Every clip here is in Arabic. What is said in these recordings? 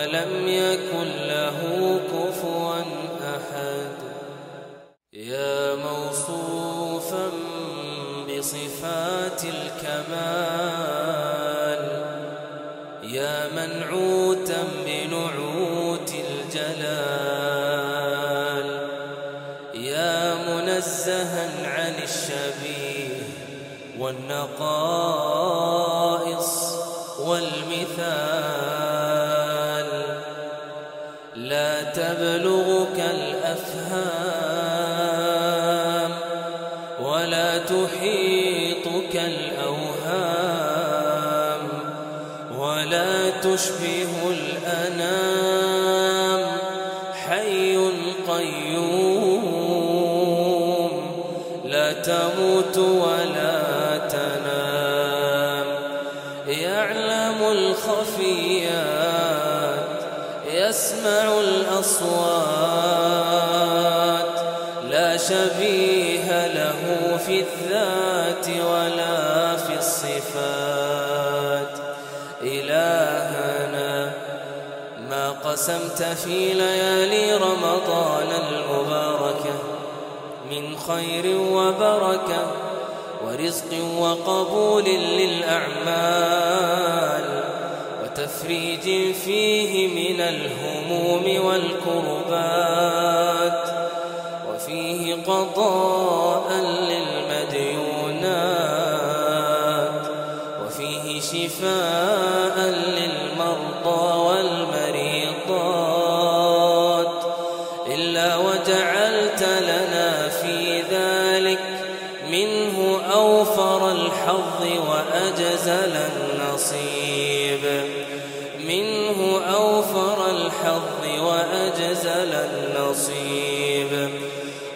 لم يكن له كفوا أحد. يا موصوفا بصفات الكمال. يا منعوتا بنعوت الجلال. يا منزها عن الشبيه والنقائص والمثال. تبلغك الأفهام ولا تحيطك الأوهام ولا تشبه الأنام. حي قيوم. لا تموت ولا تنام. يعلم الخفيات يسمع الأصوات لا شبيه له في الذات ولا في الصفات. إلهنا ما قسمت في ليالي رمضان المباركة من خير وبركة ورزق وقبول للأعمال. وتفريج فيه من الهموم والكربات وفيه قضاء للمديونات وفيه شفاء للمرضى والمريضات. إلا وجعلت لنا في ذلك منه أوفر الحظ وأجزل النصيب الحظ وأجزل النصيب.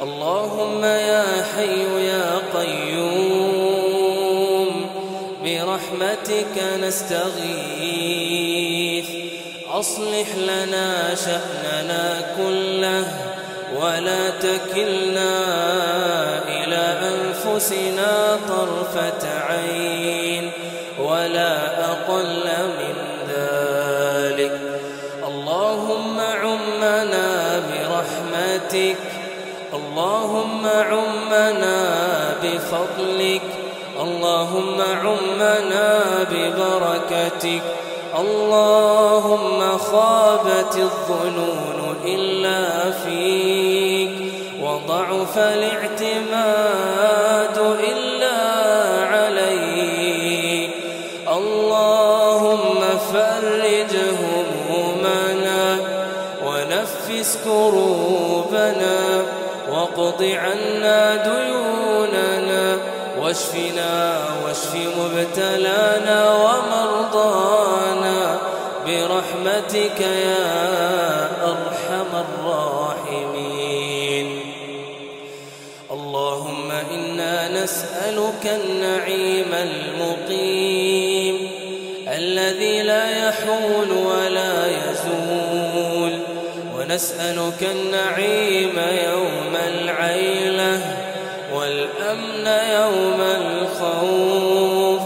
اللهم يا حي يا قيوم برحمتك نستغيث. أصلح لنا شأننا كله ولا تكلنا إلى أنفسنا طرفة عين. برحمتك اللهم عمنا بفضلك. اللهم عمنا ببركتك. اللهم خابت الظنون إلا فيك. وضعف الاعتماد إلا عليك. اللهم فرج همومنا ونفس كروبنا واقض عنا ديوننا واشفنا واشف مبتلانا ومرضانا برحمتك يا أرحم الراحمين. اللهم إنا نسألك النعيم المقيم الذي لا يحول ولا يزول. ونسألك النعيم يوم العيلة والأمن يوم الخوف.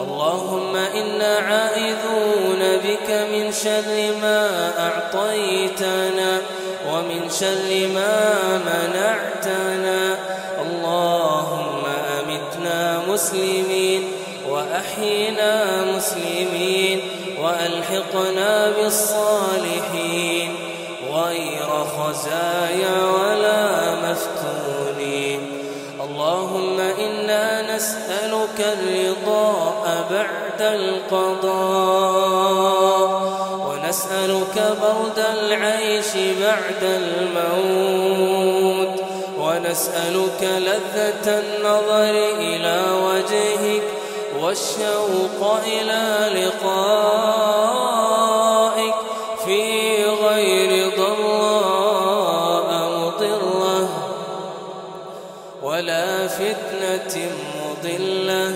اللهم إنا عائذون بك من شر ما أعطيتنا ومن شر ما منعتنا. اللهم أمتنا مسلمين وأحينا مسلمين وألحقنا بالصالحين. غير خزايا ولا مفتونين اللهم إنا نسألك الرضاء بعد القضاء ونسألك برد العيش بعد الموت ونسألك لذة النظر إلى وجهك والشوق إلى لقائك مضلة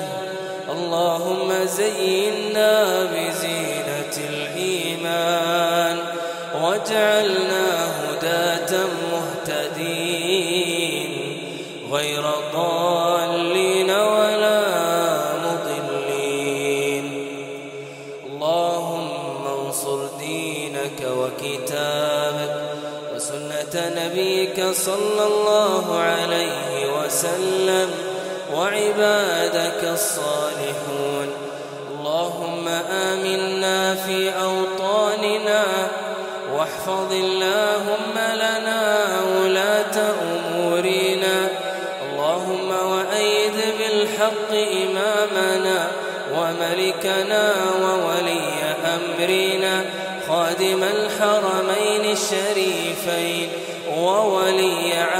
اللهم زينا بزينة الإيمان واجعلنا هداة مهتدين. غير ضالين ولا مضلين. اللهم انصر دينك وكتابك وسنة نبيك صلى الله عليه وسلم. وعبادك الصالحون. اللهم آمنا في أوطاننا واحفظ اللهم لنا ولاة أمورنا. اللهم وأيد بالحق إمامنا وملكنا وولي أمرنا. خادم الحرمين الشريفين وولي عهده